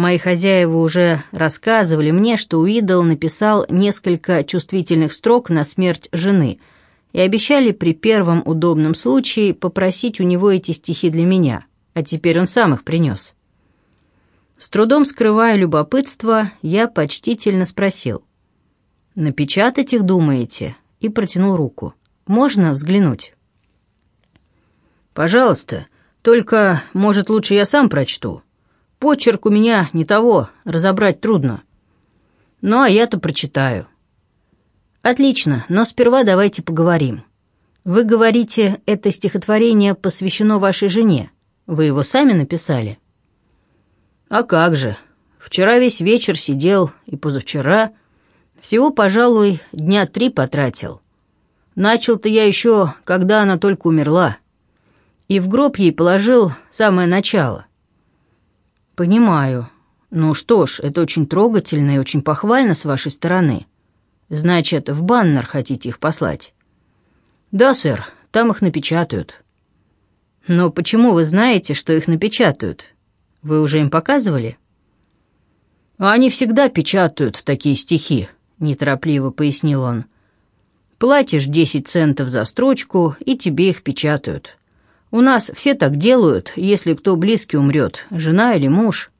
Мои хозяева уже рассказывали мне, что Уидл написал несколько чувствительных строк на смерть жены и обещали при первом удобном случае попросить у него эти стихи для меня, а теперь он сам их принес. С трудом скрывая любопытство, я почтительно спросил. «Напечатать их, думаете?» и протянул руку. «Можно взглянуть?» «Пожалуйста, только, может, лучше я сам прочту?» Почерк у меня не того, разобрать трудно. Ну, а я-то прочитаю. Отлично, но сперва давайте поговорим. Вы говорите, это стихотворение посвящено вашей жене. Вы его сами написали? А как же. Вчера весь вечер сидел, и позавчера... Всего, пожалуй, дня три потратил. Начал-то я еще, когда она только умерла. И в гроб ей положил самое начало. «Понимаю. Ну что ж, это очень трогательно и очень похвально с вашей стороны. Значит, в баннер хотите их послать?» «Да, сэр, там их напечатают». «Но почему вы знаете, что их напечатают? Вы уже им показывали?» «Они всегда печатают такие стихи», — неторопливо пояснил он. «Платишь десять центов за строчку, и тебе их печатают. У нас все так делают, если кто близкий умрет, жена или муж.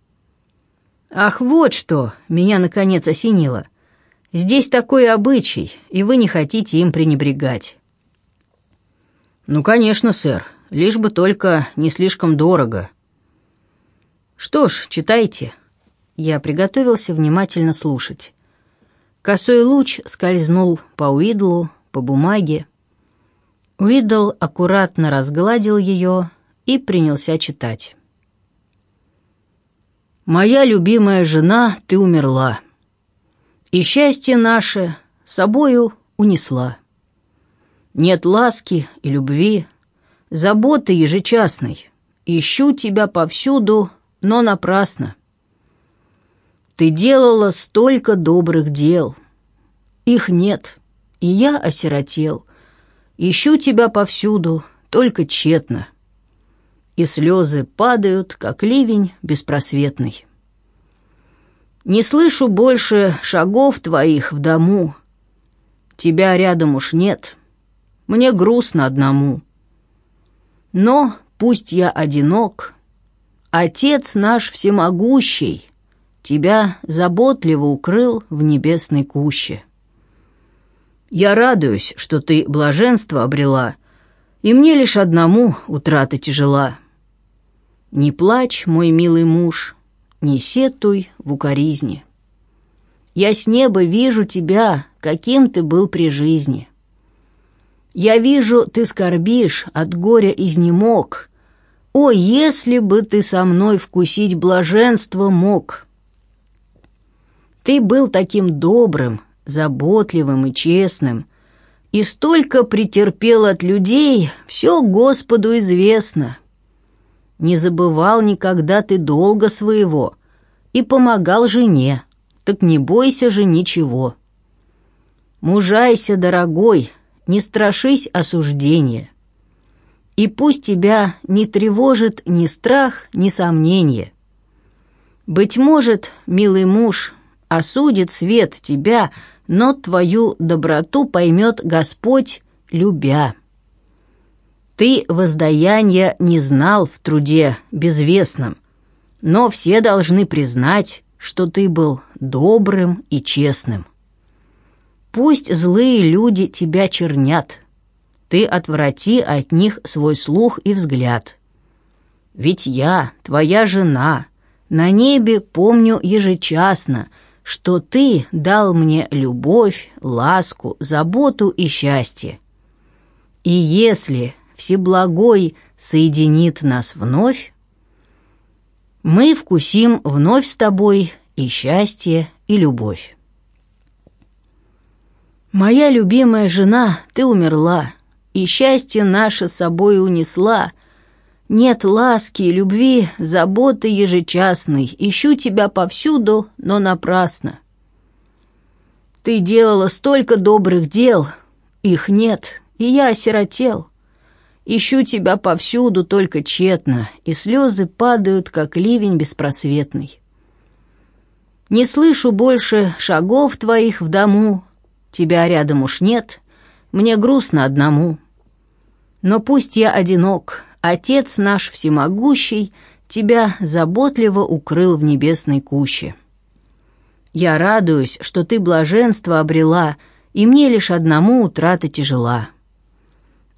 Ах, вот что, меня наконец осенило. Здесь такой обычай, и вы не хотите им пренебрегать. Ну, конечно, сэр, лишь бы только не слишком дорого. Что ж, читайте. Я приготовился внимательно слушать. Косой луч скользнул по Уидлу, по бумаге, Уидл аккуратно разгладил ее и принялся читать. «Моя любимая жена, ты умерла, и счастье наше собою унесла. Нет ласки и любви, заботы ежечасной, ищу тебя повсюду, но напрасно. Ты делала столько добрых дел, их нет, и я осиротел» Ищу тебя повсюду, только тщетно. И слезы падают, как ливень беспросветный. Не слышу больше шагов твоих в дому. Тебя рядом уж нет. Мне грустно одному. Но пусть я одинок, Отец наш всемогущий Тебя заботливо укрыл в небесной куще. Я радуюсь, что ты блаженство обрела, и мне лишь одному утрата тяжела. Не плачь, мой милый муж, не сетуй в укоризне. Я с неба вижу тебя, каким ты был при жизни. Я вижу, ты скорбишь, от горя изнемог. О, если бы ты со мной вкусить блаженство мог! Ты был таким добрым, заботливым и честным, и столько претерпел от людей, все Господу известно. Не забывал никогда ты долго своего и помогал жене, так не бойся же ничего. Мужайся, дорогой, не страшись осуждения. И пусть тебя не тревожит ни страх, ни сомнение. Быть может, милый муж, осудит свет тебя но твою доброту поймет Господь, любя. Ты воздаяния не знал в труде безвестном, но все должны признать, что ты был добрым и честным. Пусть злые люди тебя чернят, ты отврати от них свой слух и взгляд. Ведь я, твоя жена, на небе помню ежечасно — что ты дал мне любовь, ласку, заботу и счастье. И если Всеблагой соединит нас вновь, мы вкусим вновь с тобой и счастье, и любовь. Моя любимая жена, ты умерла, и счастье наше с собой унесла, нет ласки и любви, заботы ежечасной. Ищу тебя повсюду, но напрасно. Ты делала столько добрых дел, их нет, и я осиротел. Ищу тебя повсюду, только тщетно, и слезы падают, как ливень беспросветный. Не слышу больше шагов твоих в дому, тебя рядом уж нет, мне грустно одному. Но пусть я одинок, Отец наш всемогущий тебя заботливо укрыл в небесной куще. Я радуюсь, что ты блаженство обрела, и мне лишь одному утрата тяжела.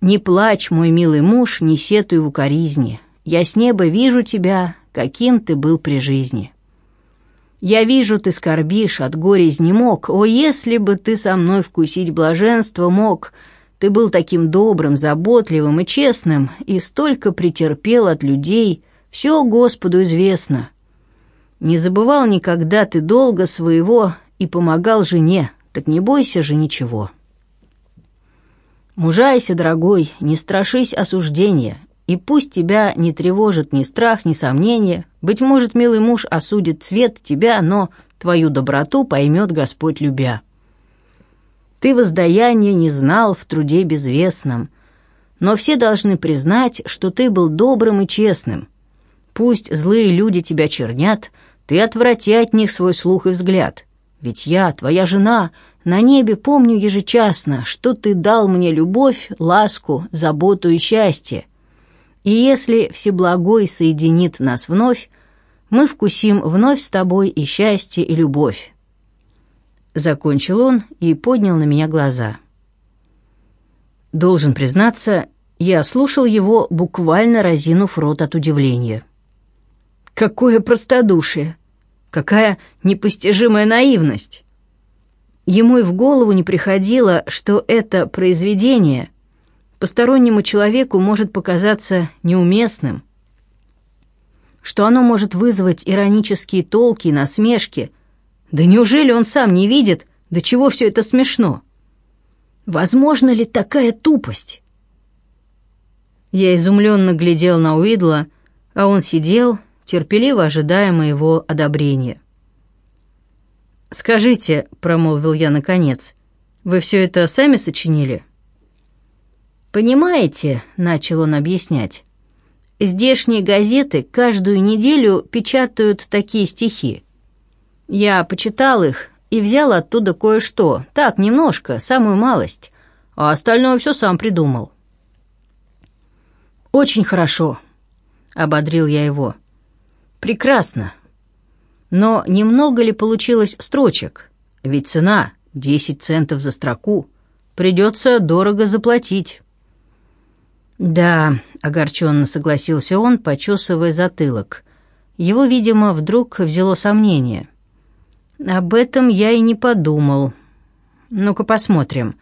Не плачь, мой милый муж, не сетуй в укоризне, я с неба вижу тебя, каким ты был при жизни. Я вижу, ты скорбишь, от горя изнемог. О, если бы ты со мной вкусить блаженство мог! Ты был таким добрым, заботливым и честным, и столько претерпел от людей, все Господу известно. Не забывал никогда ты долго своего и помогал жене, так не бойся же ничего. Мужайся, дорогой, не страшись осуждения, и пусть тебя не тревожит ни страх, ни сомнение. Быть может, милый муж осудит цвет тебя, но твою доброту поймет Господь любя. Ты воздаяния не знал в труде безвестном, но все должны признать, что ты был добрым и честным. Пусть злые люди тебя чернят, ты отврати от них свой слух и взгляд. Ведь я, твоя жена, на небе помню ежечасно, что ты дал мне любовь, ласку, заботу и счастье. И если Всеблагой соединит нас вновь, мы вкусим вновь с тобой и счастье, и любовь. Закончил он и поднял на меня глаза. Должен признаться, я слушал его, буквально разинув рот от удивления. Какое простодушие! Какая непостижимая наивность! Ему и в голову не приходило, что это произведение постороннему человеку может показаться неуместным, что оно может вызвать иронические толки и насмешки. Да неужели он сам не видит, до чего все это смешно? Возможно ли такая тупость? Я изумленно глядел на Уидла, а он сидел, терпеливо ожидая моего одобрения. «Скажите», — промолвил я наконец, — «вы все это сами сочинили?» «Понимаете», — начал он объяснять, — «здешние газеты каждую неделю печатают такие стихи. Я почитал их и взял оттуда кое-что, так, немножко, самую малость, а остальное все сам придумал». «Очень хорошо», — ободрил я его. «Прекрасно. Но немного ли получилось строчек? Ведь цена — десять центов за строку. Придется дорого заплатить». «Да», — огорченно согласился он, почесывая затылок. Его, видимо, вдруг взяло сомнение. «Об этом я и не подумал. Ну-ка посмотрим».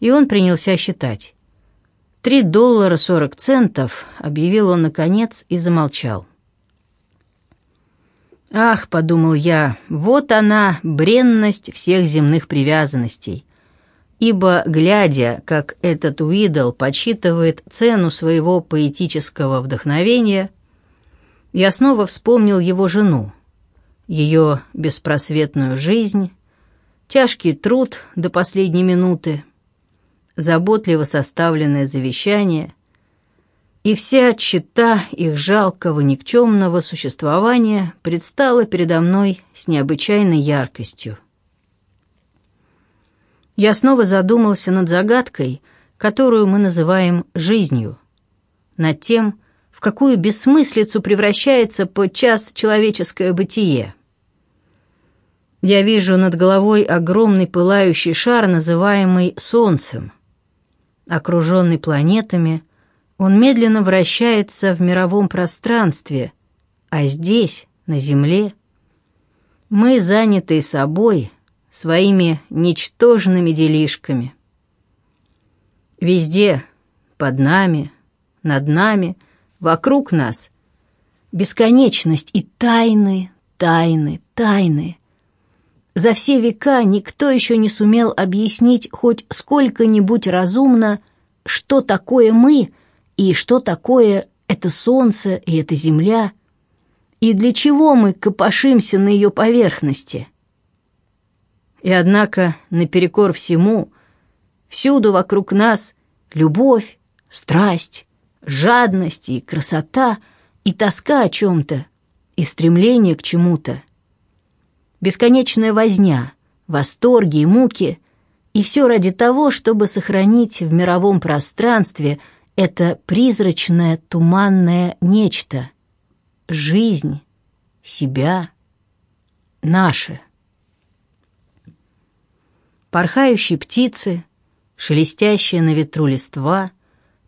И он принялся считать. «Три доллара сорок центов», — объявил он наконец и замолчал. «Ах», — подумал я, — «вот она, бренность всех земных привязанностей ибо, глядя, как этот Уидл подсчитывает цену своего поэтического вдохновения, я снова вспомнил его жену, ее беспросветную жизнь, тяжкий труд до последней минуты, заботливо составленное завещание и вся чита их жалкого никчемного существования предстала передо мной с необычайной яркостью я снова задумался над загадкой, которую мы называем жизнью, над тем, в какую бессмыслицу превращается подчас человеческое бытие. Я вижу над головой огромный пылающий шар, называемый Солнцем. Окруженный планетами, он медленно вращается в мировом пространстве, а здесь, на Земле, мы, занятые собой, своими ничтожными делишками. Везде, под нами, над нами, вокруг нас бесконечность и тайны, тайны, тайны. За все века никто еще не сумел объяснить хоть сколько-нибудь разумно, что такое мы и что такое это солнце и эта земля, и для чего мы копошимся на ее поверхности. И однако, наперекор всему, всюду вокруг нас любовь, страсть, жадность и красота, и тоска о чем-то, и стремление к чему-то. Бесконечная возня, восторги и муки, и все ради того, чтобы сохранить в мировом пространстве это призрачное туманное нечто — жизнь, себя, наше. Порхающие птицы, шелестящие на ветру листва,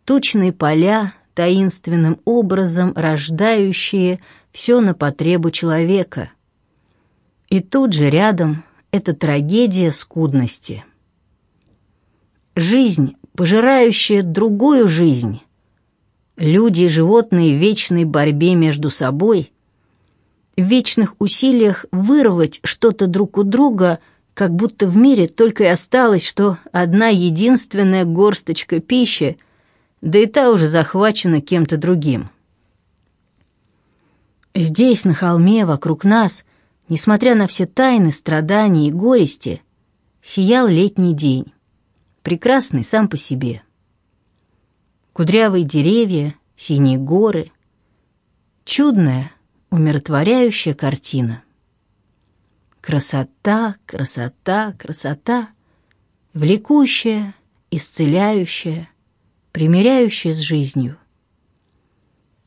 тучные поля, таинственным образом рождающие все на потребу человека. И тут же рядом эта трагедия скудности. Жизнь, пожирающая другую жизнь. Люди и животные в вечной борьбе между собой, в вечных усилиях вырвать что-то друг у друга, как будто в мире только и осталось, что одна единственная горсточка пищи, да и та уже захвачена кем-то другим. Здесь, на холме, вокруг нас, несмотря на все тайны, страдания и горести, сиял летний день, прекрасный сам по себе. Кудрявые деревья, синие горы, чудная, умиротворяющая картина. Красота, красота, красота, влекущая, исцеляющая, примиряющая с жизнью.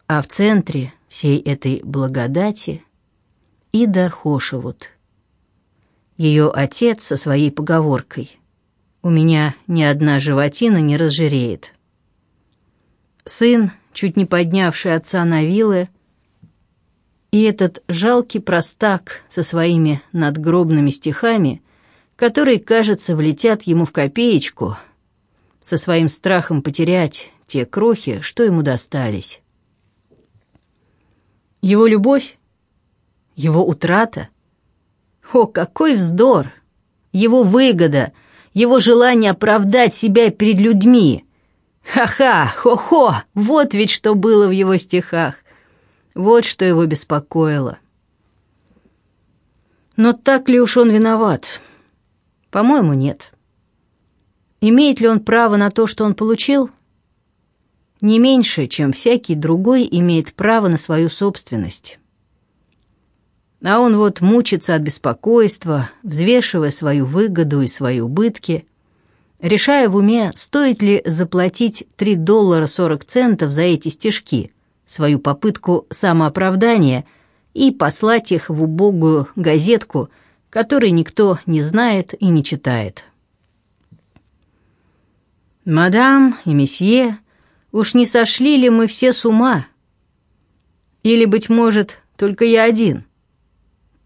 А в центре всей этой благодати Ида Хошевуд. Ее отец со своей поговоркой «У меня ни одна животина не разжиреет». Сын, чуть не поднявший отца на вилы, и этот жалкий простак со своими надгробными стихами, которые, кажется, влетят ему в копеечку, со своим страхом потерять те крохи, что ему достались. Его любовь? Его утрата? О, какой вздор! Его выгода, его желание оправдать себя перед людьми. Ха-ха, хо-хо, вот ведь что было в его стихах. Вот что его беспокоило. Но так ли уж он виноват? По-моему, нет. Имеет ли он право на то, что он получил? Не меньше, чем всякий другой имеет право на свою собственность. А он вот мучится от беспокойства, взвешивая свою выгоду и свои убытки, решая в уме, стоит ли заплатить 3 доллара 40 центов за эти стишки – свою попытку самооправдания и послать их в убогую газетку, которой никто не знает и не читает. «Мадам и месье, уж не сошли ли мы все с ума? Или, быть может, только я один?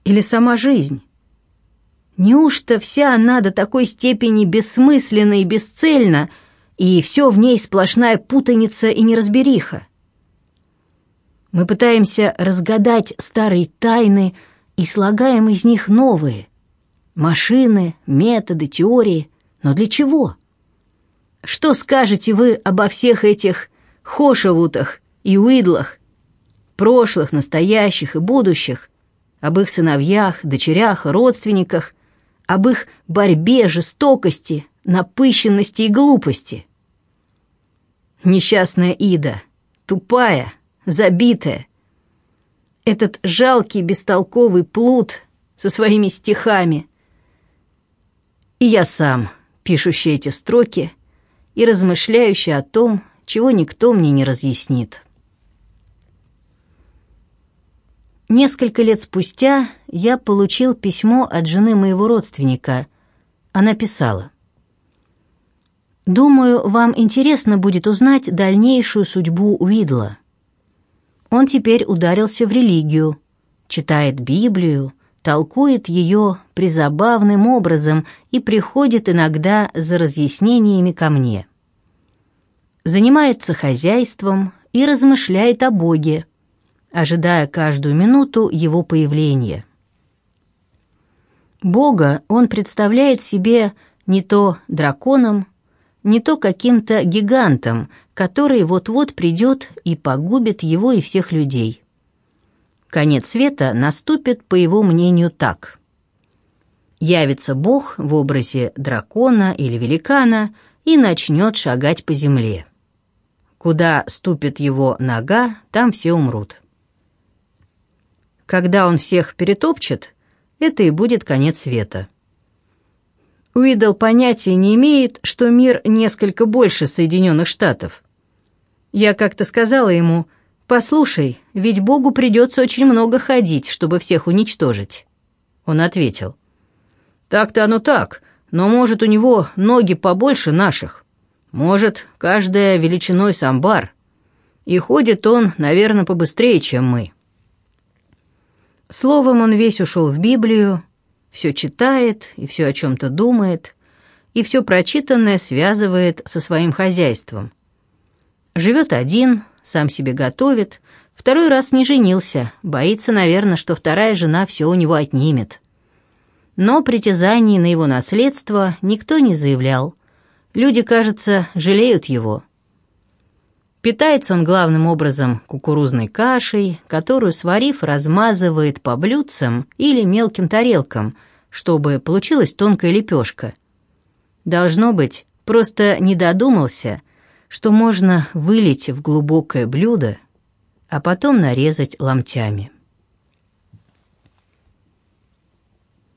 Или сама жизнь?» Неужто вся она до такой степени бессмысленна и бесцельна, и все в ней сплошная путаница и неразбериха? Мы пытаемся разгадать старые тайны и слагаем из них новые. Машины, методы, теории. Но для чего? Что скажете вы обо всех этих Хошевутах и Уидлах, прошлых, настоящих и будущих, об их сыновьях, дочерях, родственниках, об их борьбе, жестокости, напыщенности и глупости? Несчастная Ида, тупая, забитая. Этот жалкий бестолковый плут со своими стихами. И я сам, пишущий эти строки и размышляющий о том, чего никто мне не разъяснит. Несколько лет спустя я получил письмо от жены моего родственника. Она писала. «Думаю, вам интересно будет узнать дальнейшую судьбу Уидла. Он теперь ударился в религию, читает Библию, толкует ее призабавным образом и приходит иногда за разъяснениями ко мне. Занимается хозяйством и размышляет о Боге, ожидая каждую минуту его появления. Бога он представляет себе не то драконом, не то каким-то гигантом, который вот-вот придет и погубит его и всех людей. Конец света наступит, по его мнению, так. Явится Бог в образе дракона или великана и начнет шагать по земле. Куда ступит его нога, там все умрут. Когда он всех перетопчет, это и будет конец света. Уидл понятия не имеет, что мир несколько больше Соединенных Штатов. Я как-то сказала ему, «Послушай, ведь Богу придется очень много ходить, чтобы всех уничтожить». Он ответил, «Так-то оно так, но может у него ноги побольше наших. Может, каждая величиной с амбар. И ходит он, наверное, побыстрее, чем мы». Словом, он весь ушел в Библию, все читает и все о чем-то думает, и все прочитанное связывает со своим хозяйством. Живет один, сам себе готовит, второй раз не женился, боится, наверное, что вторая жена все у него отнимет. Но притязаний на его наследство никто не заявлял. Люди, кажется, жалеют его. Питается он главным образом кукурузной кашей, которую, сварив, размазывает по блюдцам или мелким тарелкам, чтобы получилась тонкая лепешка. Должно быть, просто не додумался, что можно вылить в глубокое блюдо, а потом нарезать ломтями.